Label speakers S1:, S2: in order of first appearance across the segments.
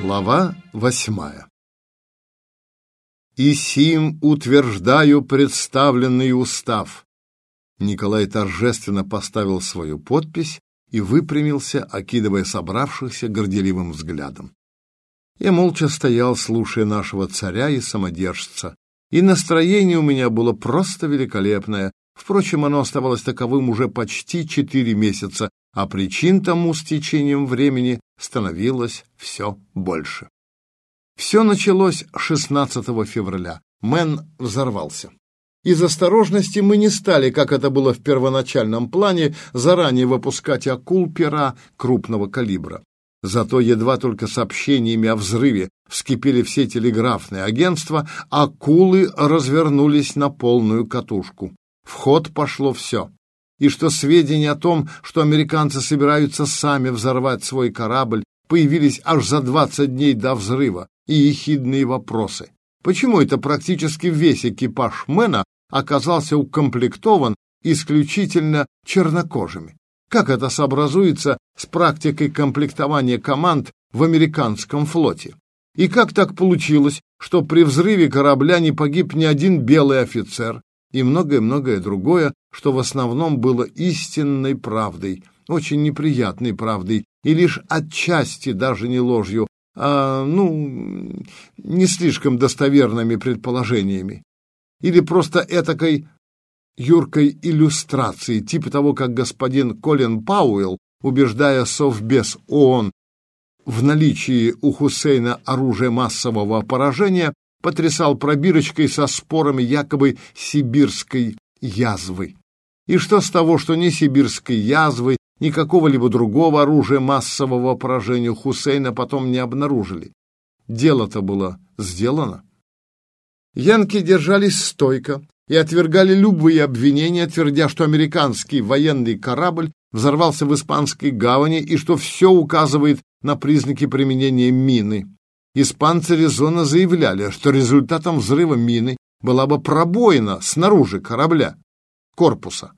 S1: Глава восьмая «И сим утверждаю представленный устав». Николай торжественно поставил свою подпись и выпрямился, окидывая собравшихся горделивым взглядом. Я молча стоял, слушая нашего царя и самодержца, и настроение у меня было просто великолепное. Впрочем, оно оставалось таковым уже почти четыре месяца, а причин тому с течением времени становилось все больше. Все началось 16 февраля. Мэн взорвался. Из осторожности мы не стали, как это было в первоначальном плане, заранее выпускать акул пера крупного калибра. Зато едва только сообщениями о взрыве вскипели все телеграфные агентства, акулы развернулись на полную катушку. В ход пошло все и что сведения о том, что американцы собираются сами взорвать свой корабль, появились аж за 20 дней до взрыва, и ехидные вопросы. Почему это практически весь экипаж Мэна оказался укомплектован исключительно чернокожими? Как это сообразуется с практикой комплектования команд в американском флоте? И как так получилось, что при взрыве корабля не погиб ни один белый офицер, и многое-многое другое, что в основном было истинной правдой, очень неприятной правдой, и лишь отчасти даже не ложью, а, ну, не слишком достоверными предположениями. Или просто этакой юркой иллюстрацией, типа того, как господин Колин Пауэлл, убеждая Совбез ООН в наличии у Хусейна оружия массового поражения, потрясал пробирочкой со спорами якобы сибирской язвы. И что с того, что ни сибирской язвы, ни какого-либо другого оружия массового поражения Хусейна потом не обнаружили? Дело-то было сделано. Янки держались стойко и отвергали любые обвинения, твердя, что американский военный корабль взорвался в испанской гавани и что все указывает на признаки применения мины. Испанцы резонно заявляли, что результатом взрыва мины была бы пробоина снаружи корабля, корпуса,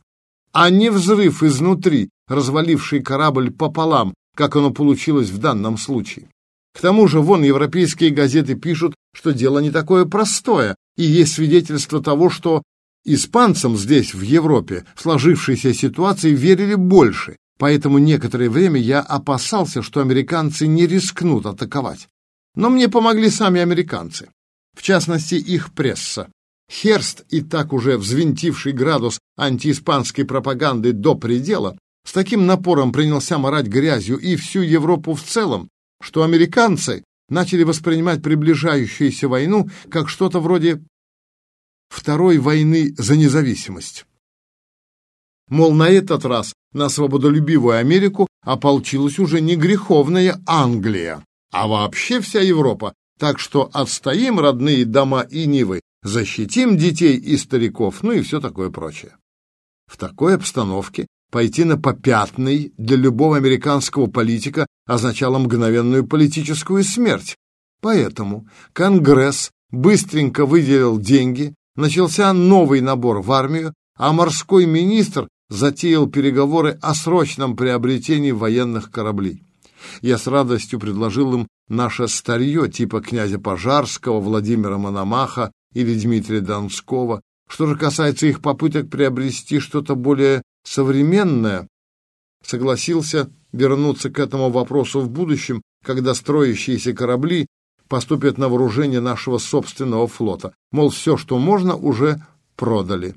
S1: а не взрыв изнутри, разваливший корабль пополам, как оно получилось в данном случае. К тому же вон европейские газеты пишут, что дело не такое простое, и есть свидетельство того, что испанцам здесь, в Европе, в сложившейся ситуации верили больше, поэтому некоторое время я опасался, что американцы не рискнут атаковать. Но мне помогли сами американцы, в частности их пресса. Херст, и так уже взвинтивший градус антииспанской пропаганды до предела, с таким напором принялся морать грязью и всю Европу в целом, что американцы начали воспринимать приближающуюся войну как что-то вроде Второй войны за независимость. Мол, на этот раз на свободолюбивую Америку ополчилась уже не греховная Англия, а вообще вся Европа, так что отстоим родные дома и нивы, защитим детей и стариков, ну и все такое прочее. В такой обстановке пойти на попятный для любого американского политика означало мгновенную политическую смерть. Поэтому Конгресс быстренько выделил деньги, начался новый набор в армию, а морской министр затеял переговоры о срочном приобретении военных кораблей. Я с радостью предложил им наше старье типа князя Пожарского, Владимира Мономаха или Дмитрия Донского. Что же касается их попыток приобрести что-то более современное, согласился вернуться к этому вопросу в будущем, когда строящиеся корабли поступят на вооружение нашего собственного флота. Мол, все, что можно, уже продали.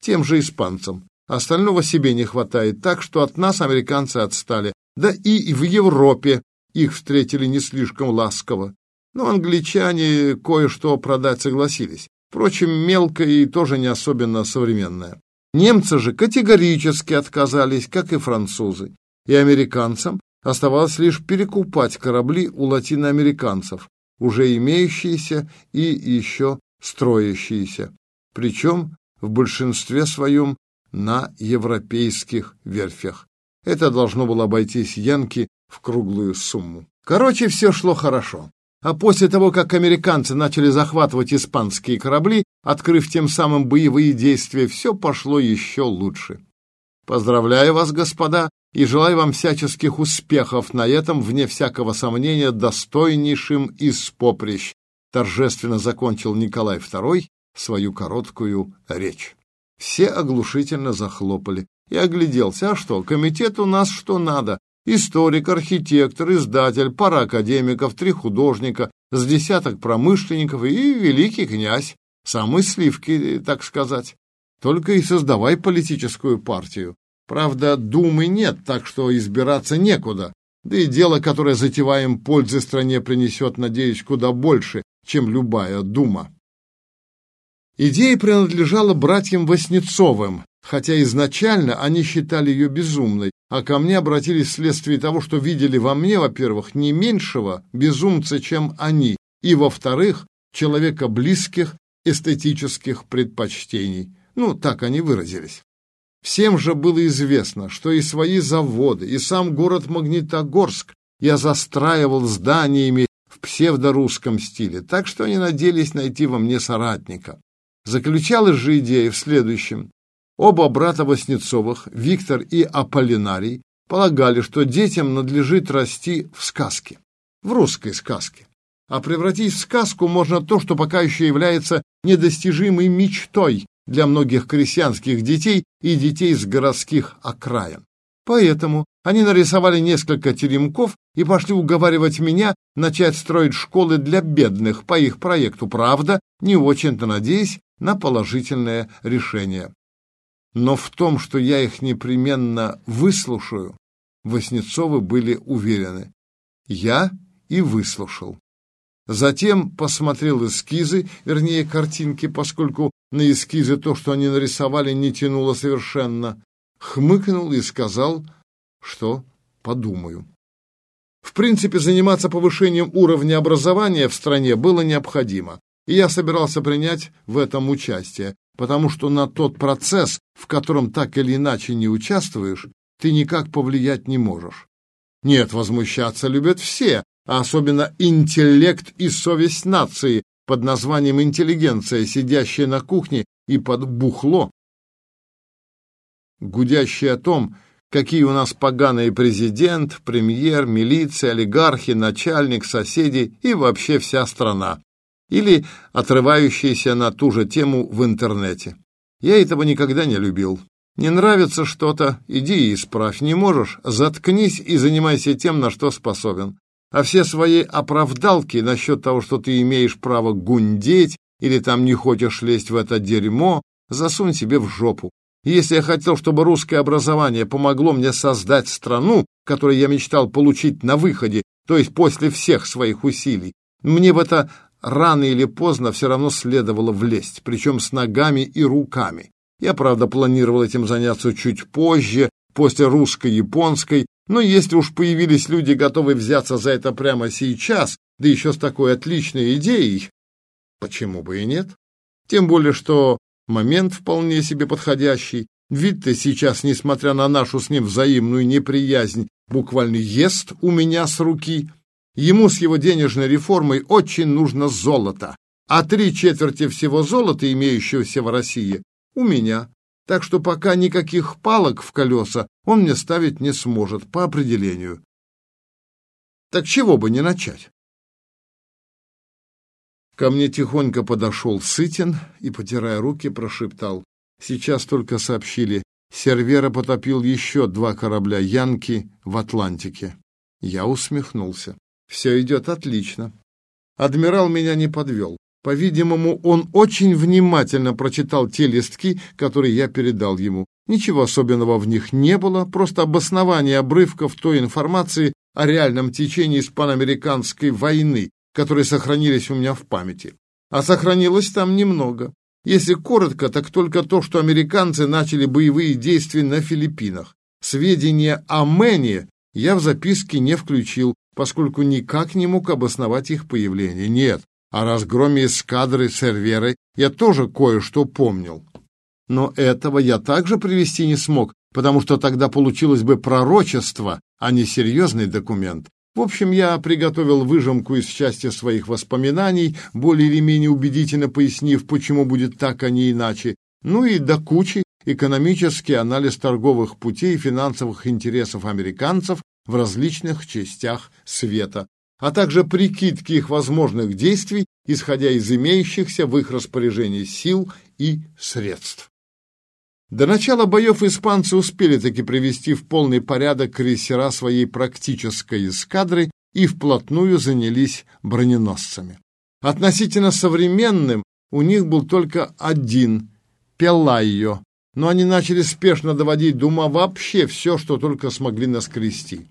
S1: Тем же испанцам. Остального себе не хватает, так что от нас американцы отстали. Да и в Европе их встретили не слишком ласково. Но англичане кое-что продать согласились. Впрочем, мелко и тоже не особенно современное. Немцы же категорически отказались, как и французы. И американцам оставалось лишь перекупать корабли у латиноамериканцев, уже имеющиеся и еще строящиеся. Причем в большинстве своем на европейских верфях. Это должно было обойтись Янки в круглую сумму. Короче, все шло хорошо. А после того, как американцы начали захватывать испанские корабли, открыв тем самым боевые действия, все пошло еще лучше. Поздравляю вас, господа, и желаю вам всяческих успехов на этом, вне всякого сомнения, достойнейшим из поприщ, торжественно закончил Николай II свою короткую речь. Все оглушительно захлопали. И огляделся, а что, комитет у нас что надо. Историк, архитектор, издатель, пара академиков, три художника, с десяток промышленников и великий князь. Самые сливки, так сказать. Только и создавай политическую партию. Правда, думы нет, так что избираться некуда. Да и дело, которое затеваем, пользы стране принесет, надеюсь, куда больше, чем любая дума. Идея принадлежала братьям Васнецовым, хотя изначально они считали ее безумной, а ко мне обратились вследствие того, что видели во мне, во-первых, не меньшего безумца, чем они, и, во-вторых, человека близких эстетических предпочтений. Ну, так они выразились. Всем же было известно, что и свои заводы, и сам город Магнитогорск я застраивал зданиями в псевдорусском стиле, так что они надеялись найти во мне соратника. Заключалась же идея в следующем. Оба брата Васнецовых, Виктор и Аполлинарий, полагали, что детям надлежит расти в сказке, в русской сказке. А превратить в сказку можно то, что пока еще является недостижимой мечтой для многих крестьянских детей и детей с городских окраин. Поэтому они нарисовали несколько теремков и пошли уговаривать меня начать строить школы для бедных по их проекту, правда, не очень-то надеясь на положительное решение. Но в том, что я их непременно выслушаю, Васнецовы были уверены. Я и выслушал. Затем посмотрел эскизы, вернее, картинки, поскольку на эскизы то, что они нарисовали, не тянуло совершенно. Хмыкнул и сказал, что подумаю. В принципе, заниматься повышением уровня образования в стране было необходимо, и я собирался принять в этом участие, потому что на тот процесс, в котором так или иначе не участвуешь, ты никак повлиять не можешь. Нет, возмущаться любят все, а особенно интеллект и совесть нации под названием интеллигенция, сидящая на кухне и под бухло, гудящая о том, какие у нас поганые президент, премьер, милиция, олигархи, начальник, соседи и вообще вся страна. Или отрывающиеся на ту же тему в интернете. Я этого никогда не любил. Не нравится что-то, иди и исправь. Не можешь, заткнись и занимайся тем, на что способен а все свои оправдалки насчет того, что ты имеешь право гундеть или там не хочешь лезть в это дерьмо, засунь себе в жопу. Если я хотел, чтобы русское образование помогло мне создать страну, которую я мечтал получить на выходе, то есть после всех своих усилий, мне в это рано или поздно все равно следовало влезть, причем с ногами и руками. Я, правда, планировал этим заняться чуть позже, после русско-японской, но если уж появились люди, готовые взяться за это прямо сейчас, да еще с такой отличной идеей, почему бы и нет? Тем более, что момент вполне себе подходящий. Вид-то сейчас, несмотря на нашу с ним взаимную неприязнь, буквально ест у меня с руки. Ему с его денежной реформой очень нужно золото, а три четверти всего золота, имеющегося в России, у меня так что пока никаких палок в колеса он мне ставить не сможет по определению. Так чего бы не начать? Ко мне тихонько подошел Сытин и, потирая руки, прошептал. Сейчас только сообщили, Сервера потопил еще два корабля «Янки» в Атлантике. Я усмехнулся. Все идет отлично. Адмирал меня не подвел. По-видимому, он очень внимательно прочитал те листки, которые я передал ему. Ничего особенного в них не было, просто обоснование обрывков той информации о реальном течении испано-американской войны, которые сохранились у меня в памяти. А сохранилось там немного. Если коротко, так только то, что американцы начали боевые действия на Филиппинах. Сведения о Мэне я в записке не включил, поскольку никак не мог обосновать их появление. Нет, о разгроме эскадры Серверы я тоже кое-что помнил. Но этого я также привести не смог, потому что тогда получилось бы пророчество, а не серьезный документ. В общем, я приготовил выжимку из части своих воспоминаний, более или менее убедительно пояснив, почему будет так, а не иначе. Ну и до кучи экономический анализ торговых путей и финансовых интересов американцев в различных частях света, а также прикидки их возможных действий, исходя из имеющихся в их распоряжении сил и средств. До начала боев испанцы успели таки привести в полный порядок крейсера своей практической эскадры и вплотную занялись броненосцами. Относительно современным у них был только один – Пеллайо, но они начали спешно доводить до вообще все, что только смогли наскрести.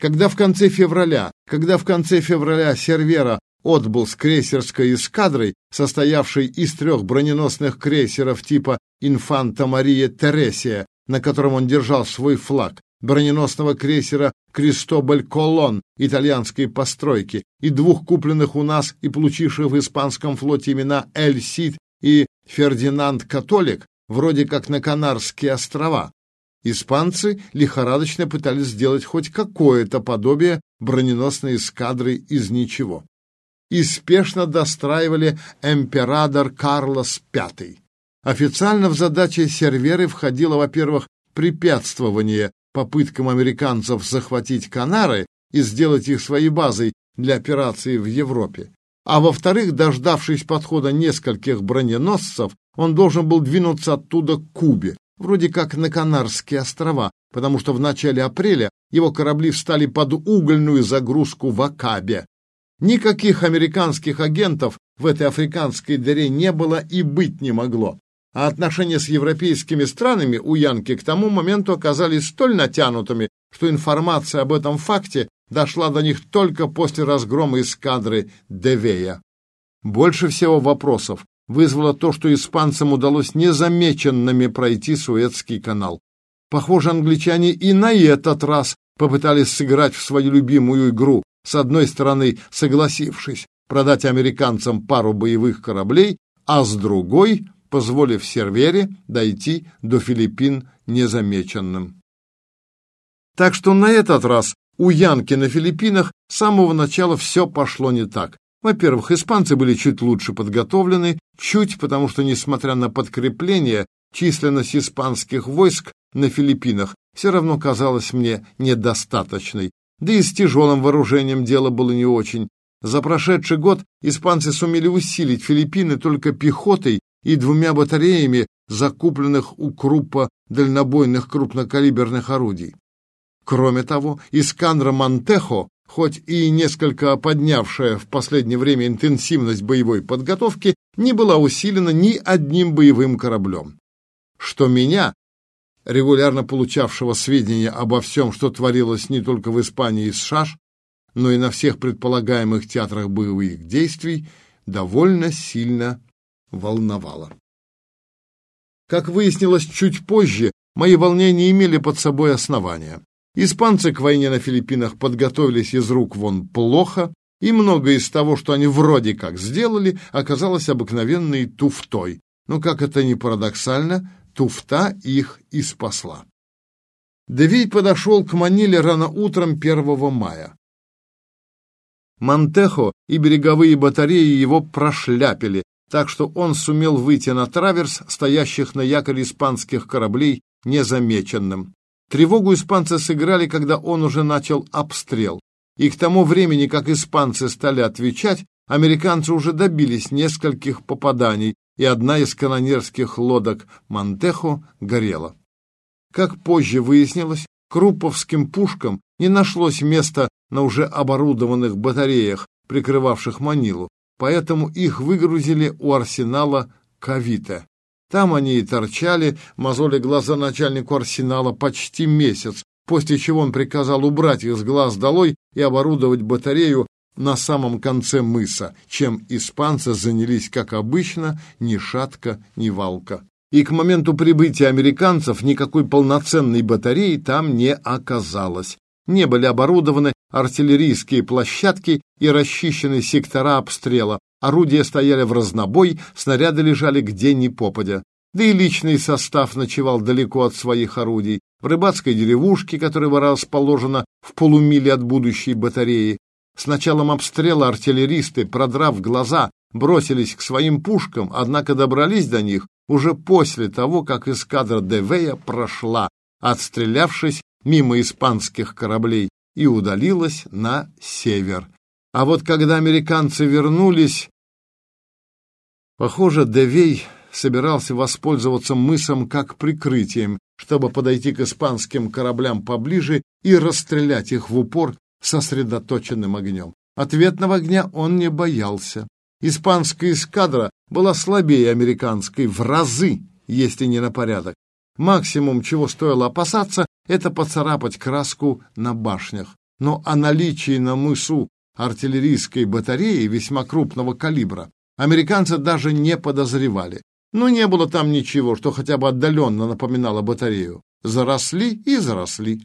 S1: Когда в конце февраля, когда в конце февраля Сервера отбыл с крейсерской эскадрой, состоявшей из трех броненосных крейсеров типа «Инфанта Мария Тересия», на котором он держал свой флаг, броненосного крейсера «Кристобаль Колон» итальянской постройки и двух купленных у нас и получивших в испанском флоте имена «Эль Сид» и «Фердинанд Католик», вроде как на Канарские острова. Испанцы лихорадочно пытались сделать хоть какое-то подобие броненосной эскадры из ничего. И спешно достраивали император Карлос V. Официально в задачи серверы входило, во-первых, препятствование попыткам американцев захватить Канары и сделать их своей базой для операции в Европе. А во-вторых, дождавшись подхода нескольких броненосцев, он должен был двинуться оттуда к Кубе, вроде как на Канарские острова, потому что в начале апреля его корабли встали под угольную загрузку в Акабе. Никаких американских агентов в этой африканской дыре не было и быть не могло. А отношения с европейскими странами у Янки к тому моменту оказались столь натянутыми, что информация об этом факте дошла до них только после разгрома эскадры Девея. Больше всего вопросов вызвало то, что испанцам удалось незамеченными пройти Суэцкий канал. Похоже, англичане и на этот раз попытались сыграть в свою любимую игру, с одной стороны согласившись продать американцам пару боевых кораблей, а с другой позволив Сервере дойти до Филиппин незамеченным. Так что на этот раз у Янки на Филиппинах с самого начала все пошло не так. Во-первых, испанцы были чуть лучше подготовлены, чуть потому что, несмотря на подкрепление, численность испанских войск на Филиппинах все равно казалась мне недостаточной. Да и с тяжелым вооружением дело было не очень. За прошедший год испанцы сумели усилить Филиппины только пехотой и двумя батареями, закупленных у Круппа дальнобойных крупнокалиберных орудий. Кроме того, Искандра Монтехо хоть и несколько поднявшая в последнее время интенсивность боевой подготовки, не была усилена ни одним боевым кораблем. Что меня, регулярно получавшего сведения обо всем, что творилось не только в Испании и США, но и на всех предполагаемых театрах боевых действий, довольно сильно волновало. Как выяснилось чуть позже, мои волнения имели под собой основания. Испанцы к войне на Филиппинах подготовились из рук вон плохо, и многое из того, что они вроде как сделали, оказалось обыкновенной туфтой. Но, как это ни парадоксально, туфта их и спасла. Давид подошел к Маниле рано утром 1 мая. Монтехо и береговые батареи его прошляпили, так что он сумел выйти на траверс стоящих на якоре испанских кораблей незамеченным. Тревогу испанцы сыграли, когда он уже начал обстрел. И к тому времени, как испанцы стали отвечать, американцы уже добились нескольких попаданий, и одна из канонерских лодок «Монтехо» горела. Как позже выяснилось, крупповским пушкам не нашлось места на уже оборудованных батареях, прикрывавших Манилу, поэтому их выгрузили у арсенала Кавита. Там они и торчали, мозоли глаза начальнику арсенала почти месяц, после чего он приказал убрать их с глаз долой и оборудовать батарею на самом конце мыса, чем испанцы занялись, как обычно, ни шатка, ни валка. И к моменту прибытия американцев никакой полноценной батареи там не оказалось. Не были оборудованы артиллерийские площадки и расчищены сектора обстрела, Орудия стояли в разнобой, снаряды лежали где ни попадя. Да и личный состав ночевал далеко от своих орудий, в рыбацкой деревушке, которая была расположена в полумиле от будущей батареи. С началом обстрела артиллеристы, продрав глаза, бросились к своим пушкам, однако добрались до них уже после того, как эскадра Девея прошла, отстрелявшись мимо испанских кораблей, и удалилась на север. А вот когда американцы вернулись, похоже, Девей собирался воспользоваться мысом как прикрытием, чтобы подойти к испанским кораблям поближе и расстрелять их в упор сосредоточенным огнем. Ответного огня он не боялся. Испанская эскадра была слабее американской в разы, если не на порядок. Максимум, чего стоило опасаться, это поцарапать краску на башнях. Но о наличии на мысу артиллерийской батареи весьма крупного калибра американцы даже не подозревали. Но не было там ничего, что хотя бы отдаленно напоминало батарею. Заросли и заросли.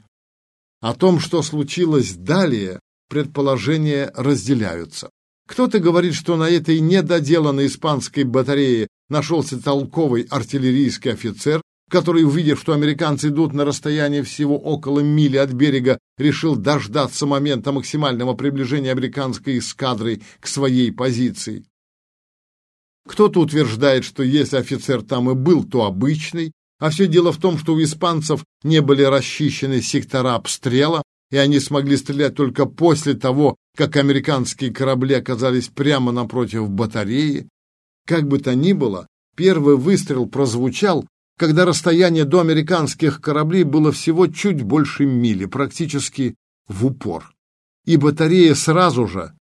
S1: О том, что случилось далее, предположения разделяются. Кто-то говорит, что на этой недоделанной испанской батарее нашелся толковый артиллерийский офицер, который, увидев, что американцы идут на расстояние всего около мили от берега, решил дождаться момента максимального приближения американской эскадры к своей позиции. Кто-то утверждает, что если офицер там и был, то обычный, а все дело в том, что у испанцев не были расчищены сектора обстрела, и они смогли стрелять только после того, как американские корабли оказались прямо напротив батареи. Как бы то ни было, первый выстрел прозвучал, когда расстояние до американских кораблей было всего чуть больше мили, практически в упор. И батарея сразу же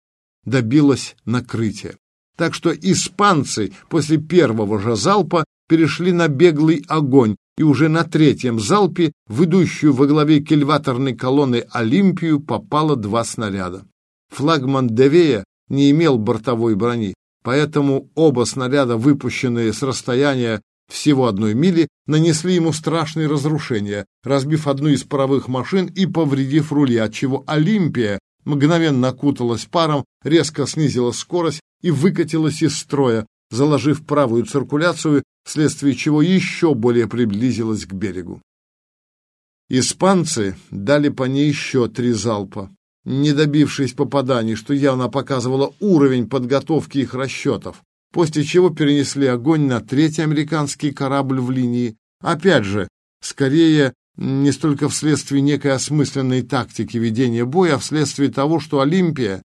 S1: добилась накрытия. Так что испанцы после первого же залпа перешли на беглый огонь, и уже на третьем залпе в идущую во главе кельваторной колонны Олимпию попало два снаряда. Флагман Девея не имел бортовой брони, поэтому оба снаряда, выпущенные с расстояния всего одной мили, нанесли ему страшные разрушения, разбив одну из паровых машин и повредив рули, отчего Олимпия мгновенно окуталась паром, резко снизила скорость и выкатилась из строя, заложив правую циркуляцию, вследствие чего еще более приблизилась к берегу. Испанцы дали по ней еще три залпа, не добившись попаданий, что явно показывало уровень подготовки их расчетов, после чего перенесли огонь на третий американский корабль в линии, опять же, скорее не столько вследствие некой осмысленной тактики ведения боя, а вследствие того, что Олимпия